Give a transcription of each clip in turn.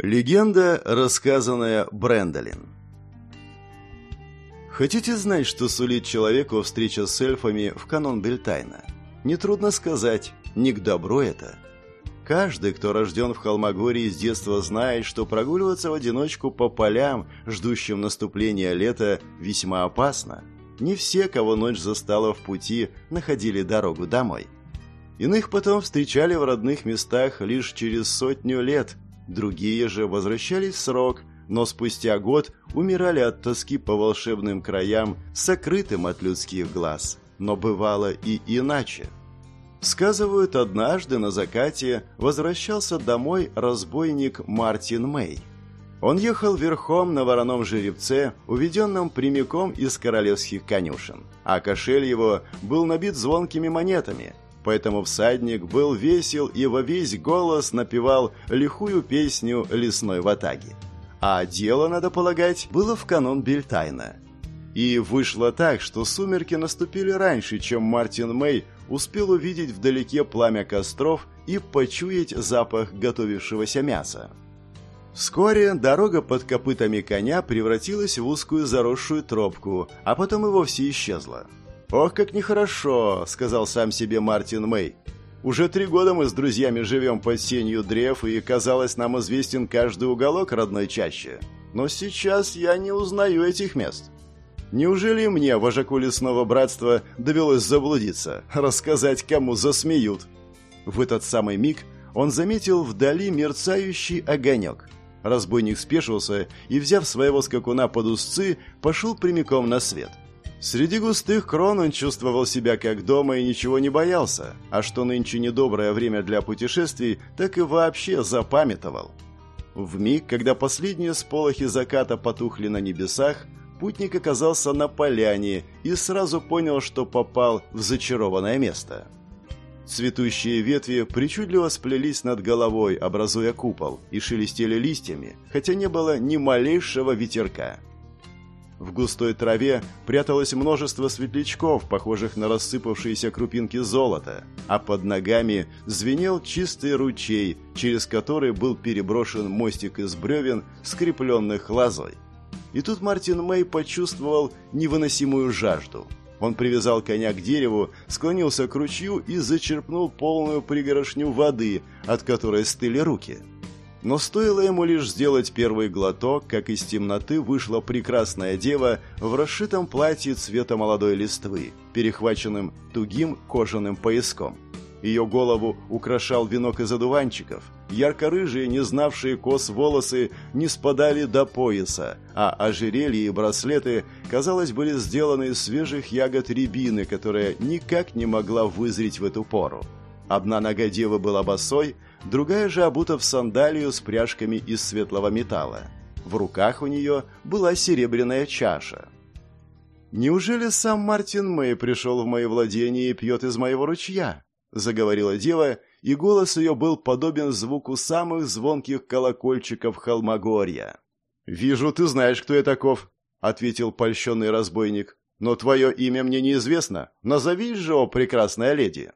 Легенда, рассказанная Брэндолин. Хотите знать, что сулит человеку встреча с эльфами в канон Бельтайна? Нетрудно сказать, не к добру это. Каждый, кто рожден в Холмогории с детства знает, что прогуливаться в одиночку по полям, ждущим наступления лета, весьма опасно. Не все, кого ночь застала в пути, находили дорогу домой. Иных потом встречали в родных местах лишь через сотню лет – Другие же возвращались в срок, но спустя год умирали от тоски по волшебным краям, сокрытым от людских глаз. Но бывало и иначе. Сказывают, однажды на закате возвращался домой разбойник Мартин Мэй. Он ехал верхом на вороном жеребце, уведенном прямиком из королевских конюшен, а кошель его был набит звонкими монетами – поэтому всадник был весел и во весь голос напевал лихую песню лесной ватаги. А дело, надо полагать, было в канун Бельтайна. И вышло так, что сумерки наступили раньше, чем Мартин Мэй успел увидеть вдалеке пламя костров и почуять запах готовившегося мяса. Вскоре дорога под копытами коня превратилась в узкую заросшую тропку, а потом и вовсе исчезла. «Ох, как нехорошо», — сказал сам себе Мартин Мэй. «Уже три года мы с друзьями живем под сенью древ, и, казалось, нам известен каждый уголок родной чащи. Но сейчас я не узнаю этих мест. Неужели мне, вожаку лесного братства, довелось заблудиться, рассказать, кому засмеют?» В этот самый миг он заметил вдали мерцающий огонек. Разбойник спешился и, взяв своего скакуна под узцы, пошел прямиком на свет — Среди густых крон он чувствовал себя как дома и ничего не боялся, а что нынче недоброе время для путешествий, так и вообще запамятовал. В миг, когда последние сполохи заката потухли на небесах, путник оказался на поляне и сразу понял, что попал в зачарованное место. Цветущие ветви причудливо сплелись над головой, образуя купол, и шелестели листьями, хотя не было ни малейшего ветерка. В густой траве пряталось множество светлячков, похожих на рассыпавшиеся крупинки золота, а под ногами звенел чистый ручей, через который был переброшен мостик из бревен, скрепленных лозой. И тут Мартин Мэй почувствовал невыносимую жажду. Он привязал коня к дереву, склонился к ручью и зачерпнул полную пригорошню воды, от которой стыли руки – но стоило ему лишь сделать первый глоток, как из темноты вышла прекрасная дева в расшитом платье цвета молодой листвы, перехваченным тугим кожаным пояском. Ее голову украшал венок из одуванчиков. Ярко-рыжие, не знавшие кос волосы, не спадали до пояса, а ожерелья и браслеты, казалось, были сделаны из свежих ягод рябины, которая никак не могла вызреть в эту пору. Одна нога девы была босой, другая же обута в сандалию с пряжками из светлого металла. В руках у нее была серебряная чаша. «Неужели сам Мартин Мэй пришел в мои владения и пьет из моего ручья?» — заговорила дева, и голос ее был подобен звуку самых звонких колокольчиков холмогорья. «Вижу, ты знаешь, кто я таков», — ответил польщенный разбойник. «Но твое имя мне неизвестно. Назовись же, о прекрасная леди».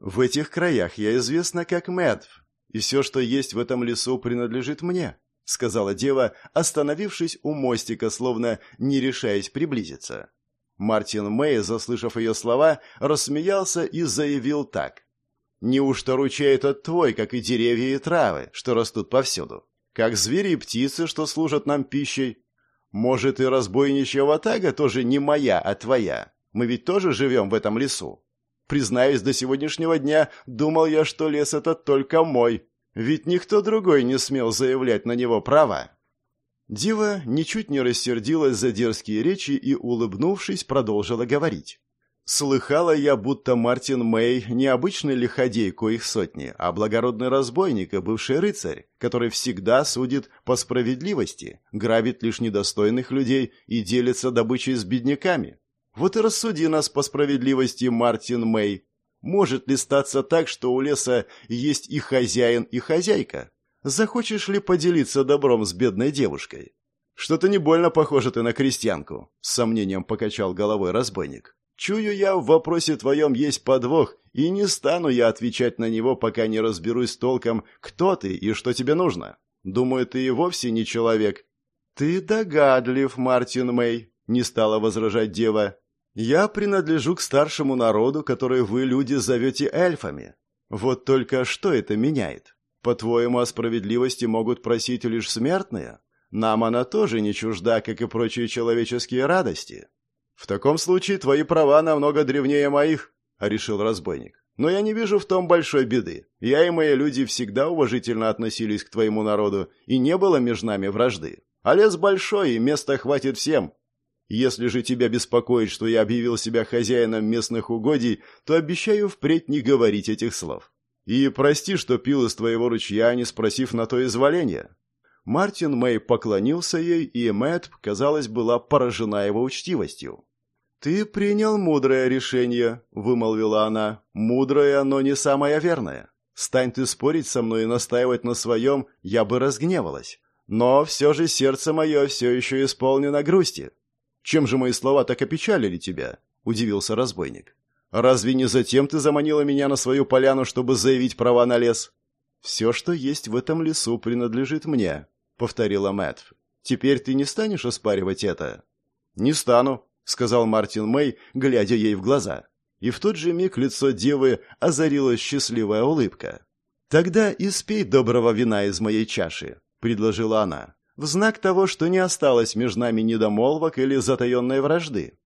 В этих краях я известна как Мэдв, и все, что есть в этом лесу, принадлежит мне», — сказала дева, остановившись у мостика, словно не решаясь приблизиться. Мартин Мэй, заслышав ее слова, рассмеялся и заявил так. «Неужто ручей этот твой, как и деревья и травы, что растут повсюду? Как звери и птицы, что служат нам пищей? Может, и разбойничья ватага тоже не моя, а твоя? Мы ведь тоже живем в этом лесу?» Признаюсь, до сегодняшнего дня думал я, что лес этот только мой, ведь никто другой не смел заявлять на него права. Дива ничуть не рассердилась за дерзкие речи и, улыбнувшись, продолжила говорить. «Слыхала я, будто Мартин Мэй не обычный лиходей, коих сотни, а благородный разбойник и бывший рыцарь, который всегда судит по справедливости, грабит лишь недостойных людей и делится добычей с бедняками. Вот и рассуди нас по справедливости, Мартин Мэй. Может ли статься так, что у леса есть и хозяин, и хозяйка? Захочешь ли поделиться добром с бедной девушкой? Что-то не больно похоже ты на крестьянку, с сомнением покачал головой разбойник. Чую я, в вопросе твоем есть подвох, и не стану я отвечать на него, пока не разберусь толком, кто ты и что тебе нужно. Думаю, ты и вовсе не человек». «Ты догадлив, Мартин Мэй», — не стала возражать дева. «Я принадлежу к старшему народу, который вы, люди, зовете эльфами. Вот только что это меняет? По-твоему, о справедливости могут просить лишь смертные? Нам она тоже не чужда, как и прочие человеческие радости. В таком случае твои права намного древнее моих, решил разбойник. Но я не вижу в том большой беды. Я и мои люди всегда уважительно относились к твоему народу, и не было между нами вражды. А лес большой, и места хватит всем. Если же тебя беспокоит, что я объявил себя хозяином местных угодий, то обещаю впредь не говорить этих слов. И прости, что пил из твоего ручья, не спросив на то изволения. Мартин Мэй поклонился ей, и Мэтт, казалось, была поражена его учтивостью. «Ты принял мудрое решение», — вымолвила она. «Мудрое, но не самое верное. Стань ты спорить со мной и настаивать на своем, я бы разгневалась. Но все же сердце мое все еще исполнено грусти». «Чем же мои слова так опечалили тебя?» — удивился разбойник. «Разве не затем ты заманила меня на свою поляну, чтобы заявить права на лес?» «Все, что есть в этом лесу, принадлежит мне», — повторила Мэтт. «Теперь ты не станешь оспаривать это?» «Не стану», — сказал Мартин Мэй, глядя ей в глаза. И в тот же миг лицо девы озарила счастливая улыбка. «Тогда испей доброго вина из моей чаши», — предложила она, «в знак того, что не осталось между нами недомолвок или затаенной вражды».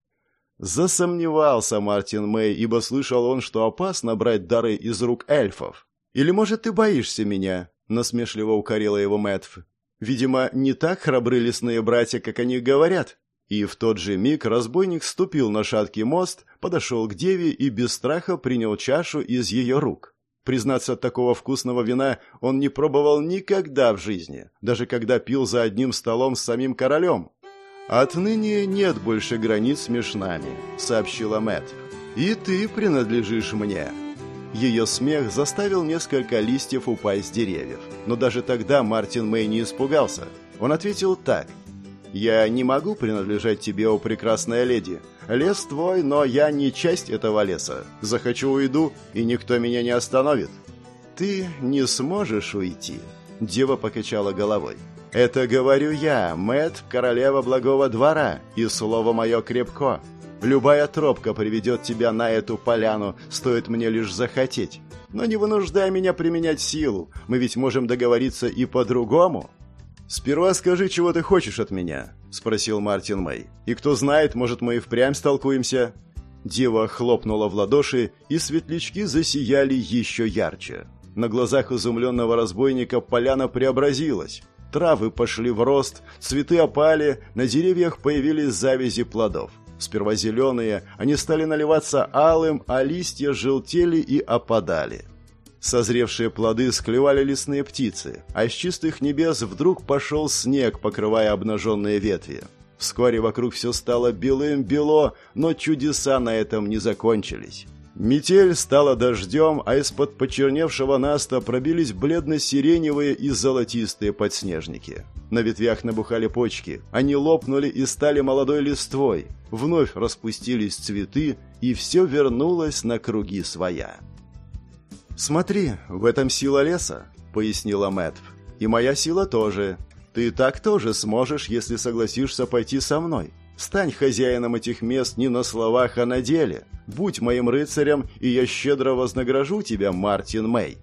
Засомневался Мартин Мэй, ибо слышал он, что опасно брать дары из рук эльфов. «Или, может, ты боишься меня?» — насмешливо укорила его Мэтф. Видимо, не так храбры лесные братья, как они говорят. И в тот же миг разбойник ступил на шаткий мост, подошел к деве и без страха принял чашу из ее рук. Признаться, такого вкусного вина он не пробовал никогда в жизни, даже когда пил за одним столом с самим королем. «Отныне нет больше границ между нами», — сообщила Мэтт. «И ты принадлежишь мне». Ее смех заставил несколько листьев упасть с деревьев. Но даже тогда Мартин Мэй не испугался. Он ответил так. «Я не могу принадлежать тебе, о прекрасная леди. Лес твой, но я не часть этого леса. Захочу уйду, и никто меня не остановит». «Ты не сможешь уйти», — дева покачала головой. «Это говорю я, Мэт, королева благого двора, и слово мое крепко. Любая тропка приведет тебя на эту поляну, стоит мне лишь захотеть. Но не вынуждай меня применять силу, мы ведь можем договориться и по-другому». «Сперва скажи, чего ты хочешь от меня», — спросил Мартин Мэй. «И кто знает, может, мы и впрямь столкуемся?» Дева хлопнула в ладоши, и светлячки засияли еще ярче. На глазах изумленного разбойника поляна преобразилась. Травы пошли в рост, цветы опали, на деревьях появились завязи плодов. Сперва зеленые, они стали наливаться алым, а листья желтели и опадали. Созревшие плоды склевали лесные птицы, а с чистых небес вдруг пошел снег, покрывая обнаженные ветви. Вскоре вокруг все стало белым-бело, но чудеса на этом не закончились. Метель стала дождем, а из-под почерневшего наста пробились бледно-сиреневые и золотистые подснежники. На ветвях набухали почки, они лопнули и стали молодой листвой. Вновь распустились цветы, и все вернулось на круги своя. «Смотри, в этом сила леса», — пояснила Мэтт. «И моя сила тоже. Ты так тоже сможешь, если согласишься пойти со мной. Стань хозяином этих мест не на словах, а на деле. Будь моим рыцарем, и я щедро вознагражу тебя, Мартин Мэй.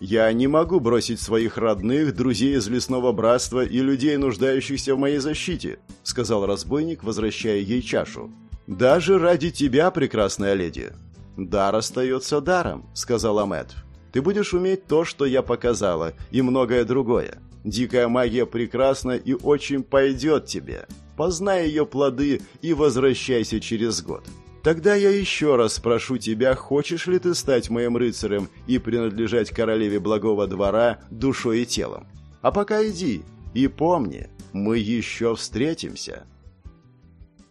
Я не могу бросить своих родных, друзей из лесного братства и людей, нуждающихся в моей защите, сказал разбойник, возвращая ей чашу. Даже ради тебя, прекрасная леди. Дар остается даром, сказала Мэтт. Ты будешь уметь то, что я показала, и многое другое. Дикая магия прекрасна и очень пойдет тебе познай ее плоды и возвращайся через год. Тогда я еще раз спрошу тебя, хочешь ли ты стать моим рыцарем и принадлежать королеве благого двора душой и телом. А пока иди и помни, мы еще встретимся».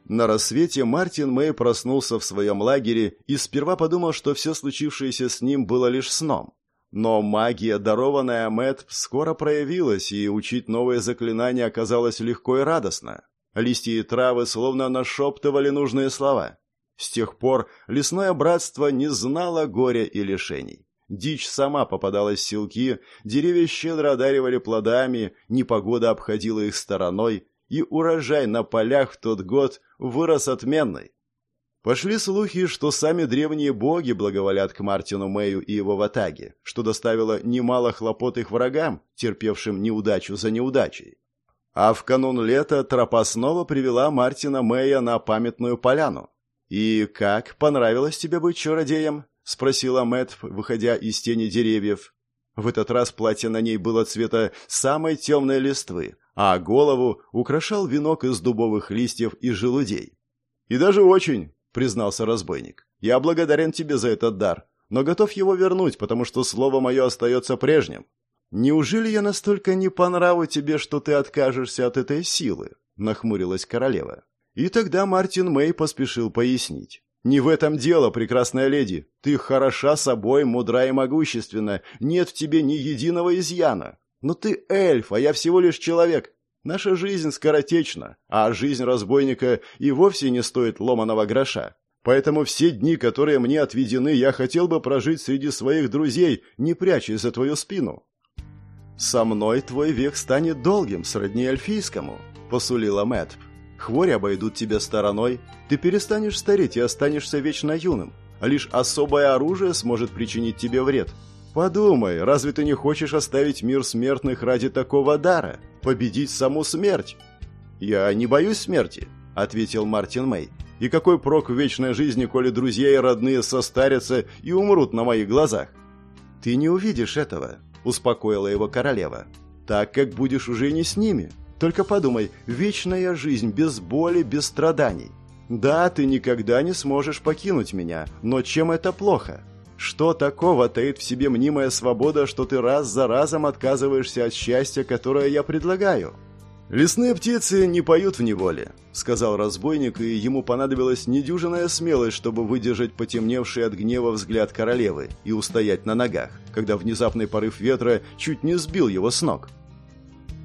На рассвете Мартин Мэй проснулся в своем лагере и сперва подумал, что все случившееся с ним было лишь сном. Но магия, дарованная Мэтт, скоро проявилась, и учить новые заклинания оказалось легко и радостно. Листья и травы словно нашептывали нужные слова. С тех пор лесное братство не знало горя и лишений. Дичь сама попадалась в селки, деревья щедро одаривали плодами, непогода обходила их стороной, и урожай на полях в тот год вырос отменный. Пошли слухи, что сами древние боги благоволят к Мартину Мэю и его ватаге, что доставило немало хлопот их врагам, терпевшим неудачу за неудачей. А в канун лета тропа снова привела Мартина Мэя на памятную поляну. «И как, понравилось тебе быть чародеем?» — спросила Мэтт, выходя из тени деревьев. В этот раз платье на ней было цвета самой темной листвы, а голову украшал венок из дубовых листьев и желудей. «И даже очень», — признался разбойник. «Я благодарен тебе за этот дар, но готов его вернуть, потому что слово мое остается прежним». «Неужели я настолько не по нраву тебе, что ты откажешься от этой силы?» — нахмурилась королева. И тогда Мартин Мэй поспешил пояснить. «Не в этом дело, прекрасная леди. Ты хороша собой, мудра и могущественна. Нет в тебе ни единого изъяна. Но ты эльф, а я всего лишь человек. Наша жизнь скоротечна, а жизнь разбойника и вовсе не стоит ломаного гроша. Поэтому все дни, которые мне отведены, я хотел бы прожить среди своих друзей, не прячась за твою спину. «Со мной твой век станет долгим, сродни эльфийскому», — посулила Мэтт. «Хвори обойдут тебя стороной, ты перестанешь стареть и останешься вечно юным, а лишь особое оружие сможет причинить тебе вред. Подумай, разве ты не хочешь оставить мир смертных ради такого дара? Победить саму смерть?» «Я не боюсь смерти», — ответил Мартин Мэй. «И какой прок в вечной жизни, коли друзья и родные состарятся и умрут на моих глазах?» «Ты не увидишь этого», — успокоила его королева. «Так как будешь уже не с ними. Только подумай, вечная жизнь без боли, без страданий. Да, ты никогда не сможешь покинуть меня, но чем это плохо? Что такого таит в себе мнимая свобода, что ты раз за разом отказываешься от счастья, которое я предлагаю?» «Лесные птицы не поют в неволе», — сказал разбойник, и ему понадобилась недюжинная смелость, чтобы выдержать потемневший от гнева взгляд королевы и устоять на ногах, когда внезапный порыв ветра чуть не сбил его с ног.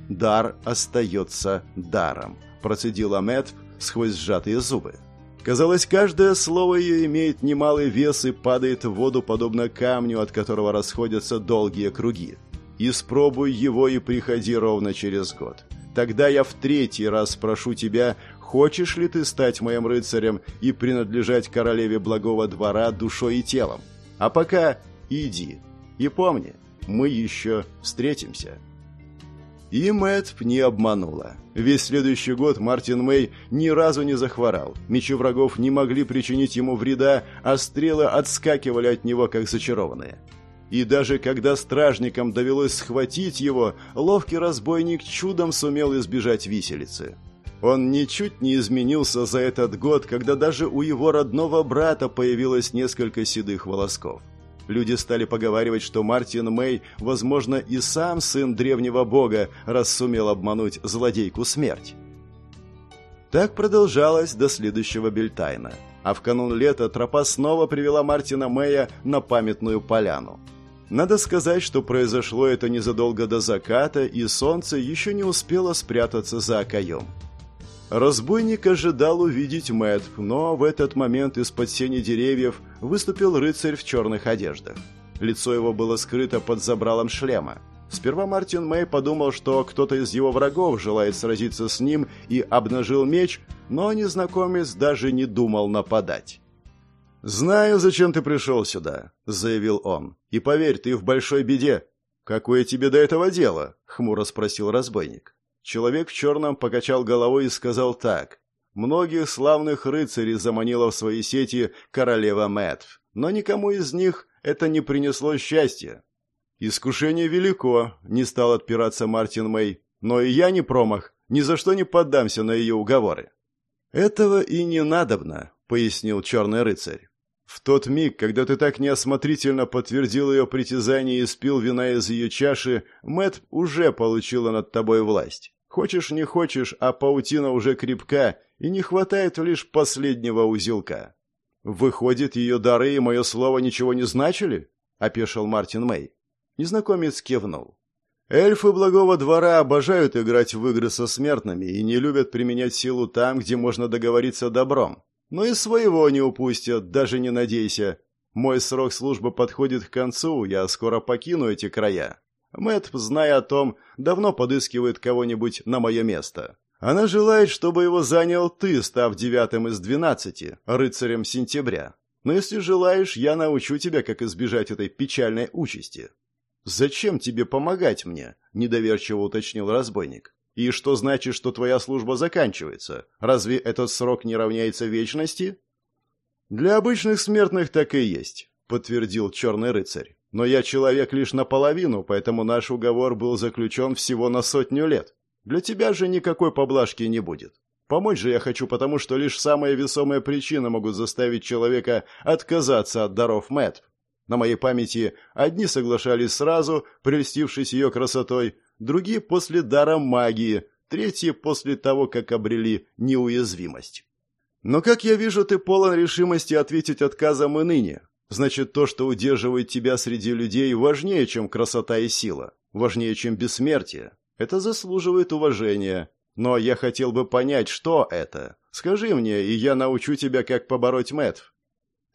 «Дар остается даром», — процедила Мэтт сквозь сжатые зубы. Казалось, каждое слово ее имеет немалый вес и падает в воду, подобно камню, от которого расходятся долгие круги. «Испробуй его и приходи ровно через год. Тогда я в третий раз спрошу тебя, хочешь ли ты стать моим рыцарем и принадлежать королеве благого двора душой и телом? А пока иди. И помни, мы еще встретимся». И Мэтт не обманула. Весь следующий год Мартин Мэй ни разу не захворал. Мечи врагов не могли причинить ему вреда, а стрелы отскакивали от него, как зачарованные. И даже когда стражникам довелось схватить его, ловкий разбойник чудом сумел избежать виселицы. Он ничуть не изменился за этот год, когда даже у его родного брата появилось несколько седых волосков. Люди стали поговаривать, что Мартин Мэй, возможно, и сам сын древнего бога, раз сумел обмануть злодейку смерть. Так продолжалось до следующего Бельтайна. А в канун лета тропа снова привела Мартина Мэя на памятную поляну. Надо сказать, что произошло это незадолго до заката, и солнце еще не успело спрятаться за окоем. Разбойник ожидал увидеть Мэтт, но в этот момент из-под сени деревьев выступил рыцарь в черных одеждах. Лицо его было скрыто под забралом шлема. Сперва Мартин Мэй подумал, что кто-то из его врагов желает сразиться с ним и обнажил меч, но незнакомец даже не думал нападать. «Знаю, зачем ты пришел сюда», — заявил он. «И поверь, ты в большой беде». «Какое тебе до этого дело?» — хмуро спросил разбойник. Человек в черном покачал головой и сказал так. «Многих славных рыцарей заманила в свои сети королева Мэтв, но никому из них это не принесло счастья». «Искушение велико», — не стал отпираться Мартин Мэй. «Но и я не промах, ни за что не поддамся на ее уговоры». «Этого и не надобно», — пояснил черный рыцарь. В тот миг, когда ты так неосмотрительно подтвердил ее притязание и спил вина из ее чаши, Мэт уже получила над тобой власть. Хочешь не хочешь, а паутина уже крепка, и не хватает лишь последнего узелка. Выходит, ее дары и мое слово ничего не значили? опешил Мартин Мэй. Незнакомец кивнул. Эльфы благого двора обожают играть в игры со смертными и не любят применять силу там, где можно договориться добром. Но и своего не упустят, даже не надейся. Мой срок службы подходит к концу, я скоро покину эти края. Мэтт, зная о том, давно подыскивает кого-нибудь на мое место. Она желает, чтобы его занял ты, став девятым из двенадцати, рыцарем сентября. Но если желаешь, я научу тебя, как избежать этой печальной участи. Зачем тебе помогать мне? недоверчиво уточнил разбойник. И что значит, что твоя служба заканчивается? Разве этот срок не равняется вечности? Для обычных смертных так и есть, подтвердил черный рыцарь. Но я человек лишь наполовину, поэтому наш уговор был заключен всего на сотню лет. Для тебя же никакой поблажки не будет. Помочь же я хочу, потому что лишь самые весомые причины могут заставить человека отказаться от даров Мэтт. На моей памяти одни соглашались сразу, прельстившись ее красотой, другие после дара магии, третьи после того, как обрели неуязвимость. Но, как я вижу, ты полон решимости ответить отказом и ныне. Значит, то, что удерживает тебя среди людей, важнее, чем красота и сила, важнее, чем бессмертие. Это заслуживает уважения. Но я хотел бы понять, что это. Скажи мне, и я научу тебя, как побороть Мэтт.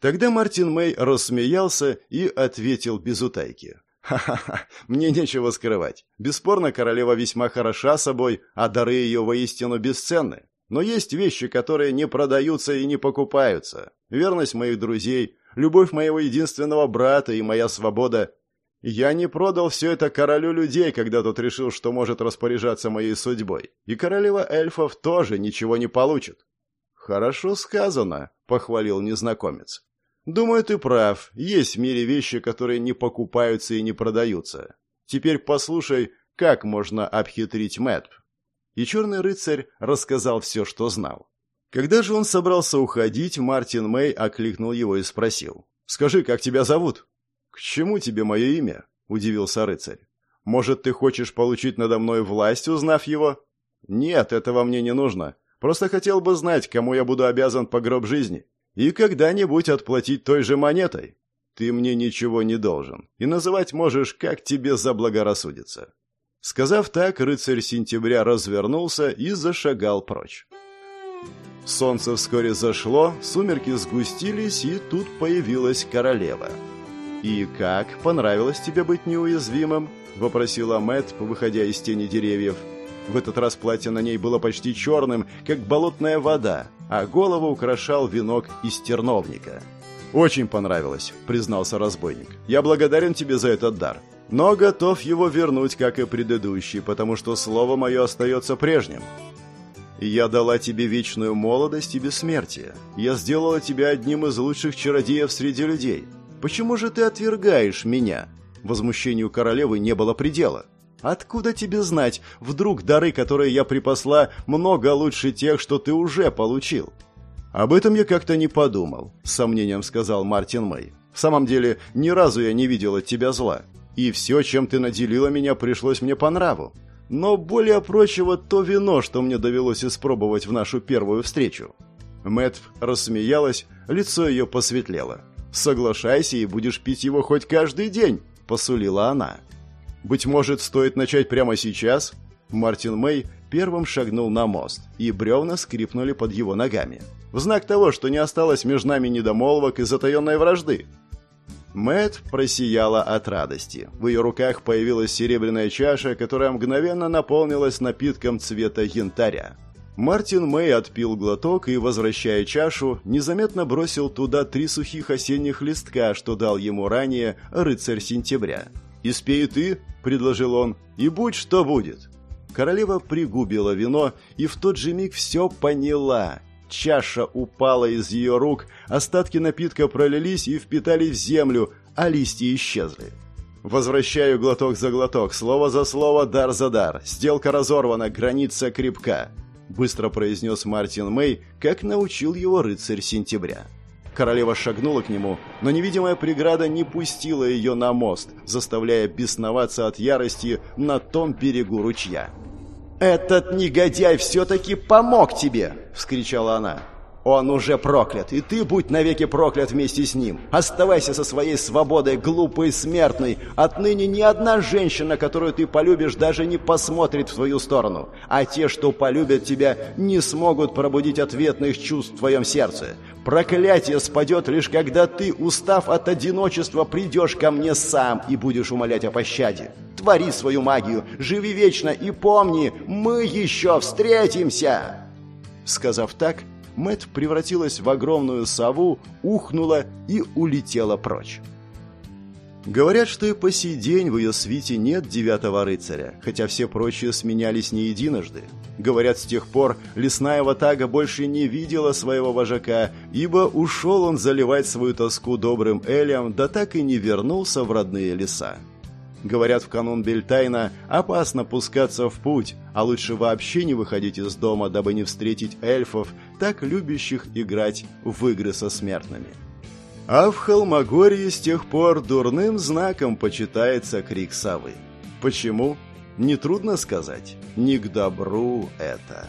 Тогда Мартин Мэй рассмеялся и ответил без утайки. «Ха-ха-ха, мне нечего скрывать. Бесспорно, королева весьма хороша собой, а дары ее воистину бесценны. Но есть вещи, которые не продаются и не покупаются. Верность моих друзей, любовь моего единственного брата и моя свобода я не продал все это королю людей, когда тот решил, что может распоряжаться моей судьбой. И королева эльфов тоже ничего не получит. Хорошо сказано, похвалил незнакомец. Думаю, ты прав. Есть в мире вещи, которые не покупаются и не продаются. Теперь послушай, как можно обхитрить Мэтт. И черный рыцарь рассказал все, что знал. Когда же он собрался уходить, Мартин Мэй окликнул его и спросил. «Скажи, как тебя зовут?» «К чему тебе мое имя?» – удивился рыцарь. «Может, ты хочешь получить надо мной власть, узнав его?» «Нет, этого мне не нужно. Просто хотел бы знать, кому я буду обязан по гроб жизни, и когда-нибудь отплатить той же монетой. Ты мне ничего не должен, и называть можешь, как тебе заблагорассудится». Сказав так, рыцарь сентября развернулся и зашагал прочь. Солнце вскоре зашло, сумерки сгустились, и тут появилась королева – «И как? Понравилось тебе быть неуязвимым?» – вопросила Мэтт, выходя из тени деревьев. В этот раз платье на ней было почти черным, как болотная вода, а голову украшал венок из терновника. «Очень понравилось», – признался разбойник. «Я благодарен тебе за этот дар, но готов его вернуть, как и предыдущий, потому что слово мое остается прежним». «Я дала тебе вечную молодость и бессмертие. Я сделала тебя одним из лучших чародеев среди людей. Почему же ты отвергаешь меня?» Возмущению королевы не было предела. «Откуда тебе знать? Вдруг дары, которые я припасла, много лучше тех, что ты уже получил?» «Об этом я как-то не подумал», — с сомнением сказал Мартин Мэй. «В самом деле, ни разу я не видел от тебя зла. И все, чем ты наделила меня, пришлось мне по нраву. Но более прочего то вино, что мне довелось испробовать в нашу первую встречу». Мэтт рассмеялась, лицо ее посветлело. Соглашайся и будешь пить его хоть каждый день», – посулила она. «Быть может, стоит начать прямо сейчас?» Мартин Мэй первым шагнул на мост, и бревна скрипнули под его ногами. В знак того, что не осталось между нами недомолвок и затаенной вражды. Мэт просияла от радости. В ее руках появилась серебряная чаша, которая мгновенно наполнилась напитком цвета янтаря. Мартин Мэй отпил глоток и, возвращая чашу, незаметно бросил туда три сухих осенних листка, что дал ему ранее рыцарь сентября. «Испей ты», — предложил он, — «и будь что будет». Королева пригубила вино и в тот же миг все поняла. Чаша упала из ее рук, остатки напитка пролились и впитали в землю, а листья исчезли. Возвращаю глоток за глоток, слово за слово, дар за дар. Сделка разорвана, граница крепка быстро произнес Мартин Мэй, как научил его рыцарь сентября. Королева шагнула к нему, но невидимая преграда не пустила ее на мост, заставляя бесноваться от ярости на том берегу ручья. «Этот негодяй все-таки помог тебе!» – вскричала она. Он уже проклят, и ты будь навеки проклят вместе с ним. Оставайся со своей свободой, глупый смертный. Отныне ни одна женщина, которую ты полюбишь, даже не посмотрит в твою сторону. А те, что полюбят тебя, не смогут пробудить ответных чувств в твоем сердце. Проклятие спадет лишь когда ты, устав от одиночества, придешь ко мне сам и будешь умолять о пощаде. Твори свою магию, живи вечно и помни, мы еще встретимся!» Сказав так, Мэт превратилась в огромную сову, ухнула и улетела прочь. Говорят, что и по сей день в ее свите нет девятого рыцаря, хотя все прочие сменялись не единожды. Говорят, с тех пор лесная ватага больше не видела своего вожака, ибо ушел он заливать свою тоску добрым элем, да так и не вернулся в родные леса. Говорят, в канун Бельтайна опасно пускаться в путь, а лучше вообще не выходить из дома, дабы не встретить эльфов, так любящих играть в игры со смертными. А в Холмогории с тех пор дурным знаком почитается крик совы. Почему? Нетрудно сказать. Не к добру это.